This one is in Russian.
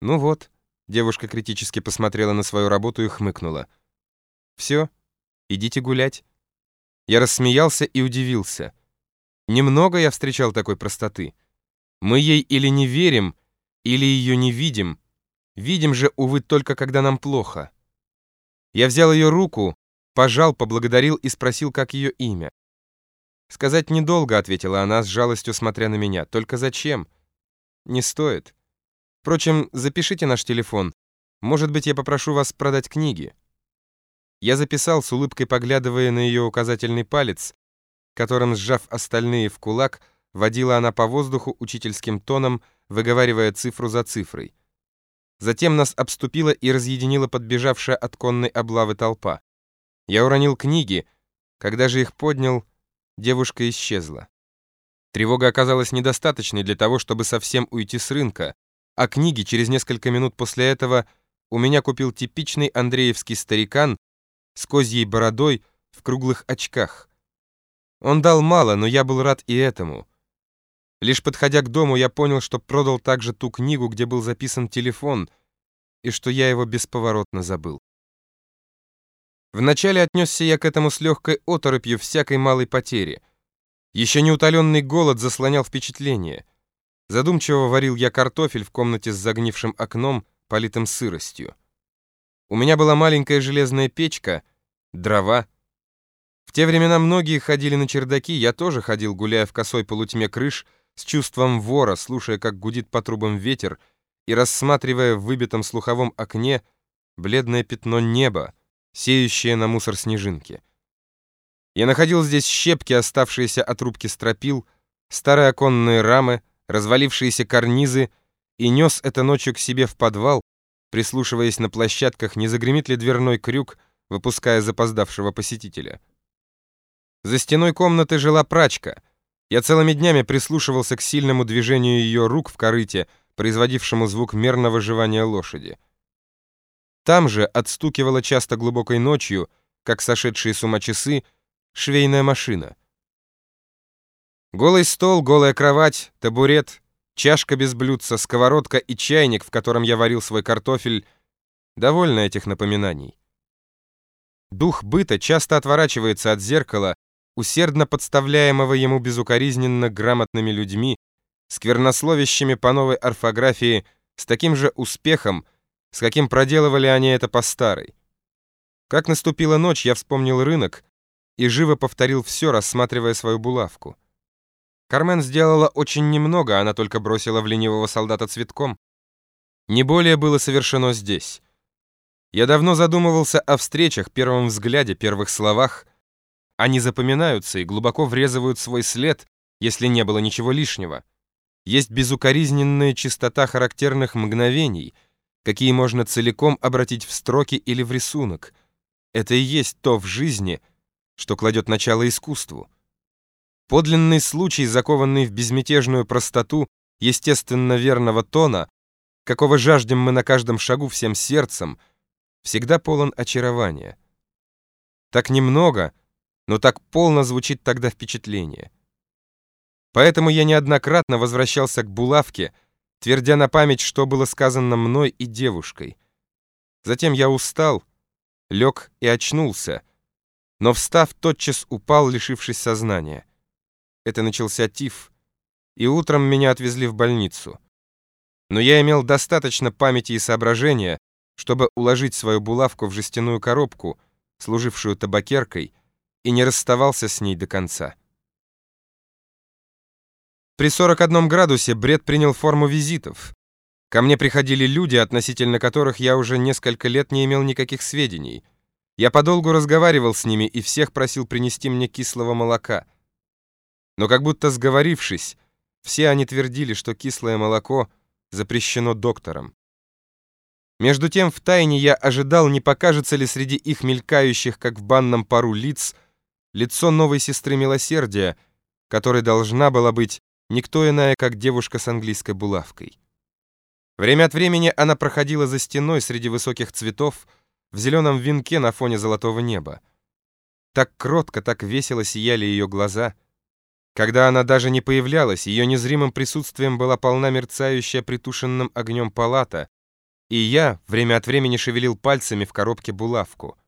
Ну вот, девушка критически посмотрела на свою работу и хмыкнула. Все, идите гулять. Я рассмеялся и удивился. Немного я встречал такой простоты. Мы ей или не верим, или ее не видим. Видим же, увы, только когда нам плохо. Я взял ее руку, пожал, поблагодарил и спросил, как ее имя. «Сказать недолго», — ответила она с жалостью, смотря на меня. «Только зачем?» «Не стоит. Впрочем, запишите наш телефон. Может быть, я попрошу вас продать книги». Я записал, с улыбкой поглядывая на ее указательный палец, которым, сжав остальные в кулак, водила она по воздуху учительским тоном, выговаривая цифру за цифрой. Затем нас обступила и разъединила подбежавшая от конной облавы толпа. Я уронил книги. Когда же их поднял, девушка исчезла. Тревога оказалась недостаточной для того, чтобы совсем уйти с рынка, а книги через несколько минут после этого у меня купил типичный андреевский старикан с козьей бородой в круглых очках. Он дал мало, но я был рад и этому. Лишь подходя к дому, я понял, что продал также ту книгу, где был записан телефон, и что я его бесповоротно забыл. Вначале отнесся я к этому с легкой оторопью всякой малой потери. Еще неутоленный голод заслонял впечатление. Задумчиво варил я картофель в комнате с загнившим окном, политым сыростью. У меня была маленькая железная печка, дрова. В те времена многие ходили на чердаки, я тоже ходил, гуляя в косой полутьме крыш, с чувством вора, слушая, как гудит по трубам ветер, и рассматривая в выбитом слуховом окне бледное пятно неба, сеющее на мусор снежинки. Я находил здесь щепки, оставшиеся от рубки стропил, старые оконные рамы, развалившиеся карнизы, и нес это ночью к себе в подвал, прислушиваясь на площадках, не загремит ли дверной крюк, выпуская запоздавшего посетителя. За стеной комнаты жила прачка. Я целыми днями прислушивался к сильному движению ее рук в корыте, производившему звук мерного жевания лошади. Там же отстукивала часто глубокой ночью, как сошедшие с ума часы, швейная машина. Голый стол, голая кровать, табурет, чашка без блюдца, сковородка и чайник, в котором я варил свой картофель, довольно этих напоминаний. Дух быта часто отворачивается от зеркала, усердно подставляемого ему безукоризненно грамотными людьми, сквернословящими по новой орфографии, с таким же успехом, с каким проделывали они это по старой. Как наступила ночь, я вспомнил рынок и живо повторил все, рассматривая свою булавку. Кармен сделала очень немного, она только бросила в ленивого солдата цветком. Не более было совершено здесь. Я давно задумывался о встречах, первом взгляде, первых словах. Они запоминаются и глубоко врезывают свой след, если не было ничего лишнего. Есть безукоризненная чистота характерных мгновений — какие можно целиком обратить в строки или в рисунок. Это и есть то в жизни, что кладет начало искусству. Подлинный случай, закованный в безмятежную простоту естественно верного тона, какого жаждем мы на каждом шагу всем сердцем, всегда полон очарования. Так немного, но так полно звучит тогда впечатление. Поэтому я неоднократно возвращался к булавке, твердя на память, что было сказано мной и девушкой. Затем я устал, лег и очнулся, но, встав, тотчас упал, лишившись сознания. Это начался тиф, и утром меня отвезли в больницу. Но я имел достаточно памяти и соображения, чтобы уложить свою булавку в жестяную коробку, служившую табакеркой, и не расставался с ней до конца. При 41 градусе бред принял форму визитов. Ко мне приходили люди, относительно которых я уже несколько лет не имел никаких сведений. Я подолгу разговаривал с ними и всех просил принести мне кислого молока. Но как будто сговорившись, все они твердили, что кислое молоко запрещено доктором. Между тем, втайне я ожидал, не покажется ли среди их мелькающих, как в банном пару лиц, лицо новой сестры милосердия, которой должна была быть никто иная, как девушка с английской булавкой. Время от времени она проходила за стеной среди высоких цветов в зеленом венке на фоне золотого неба. Так кротко, так весело сияли ее глаза. Когда она даже не появлялась, ее незримым присутствием была полна мерцающая притушенным огнем палата, и я время от времени шевелил пальцами в коробке булавку.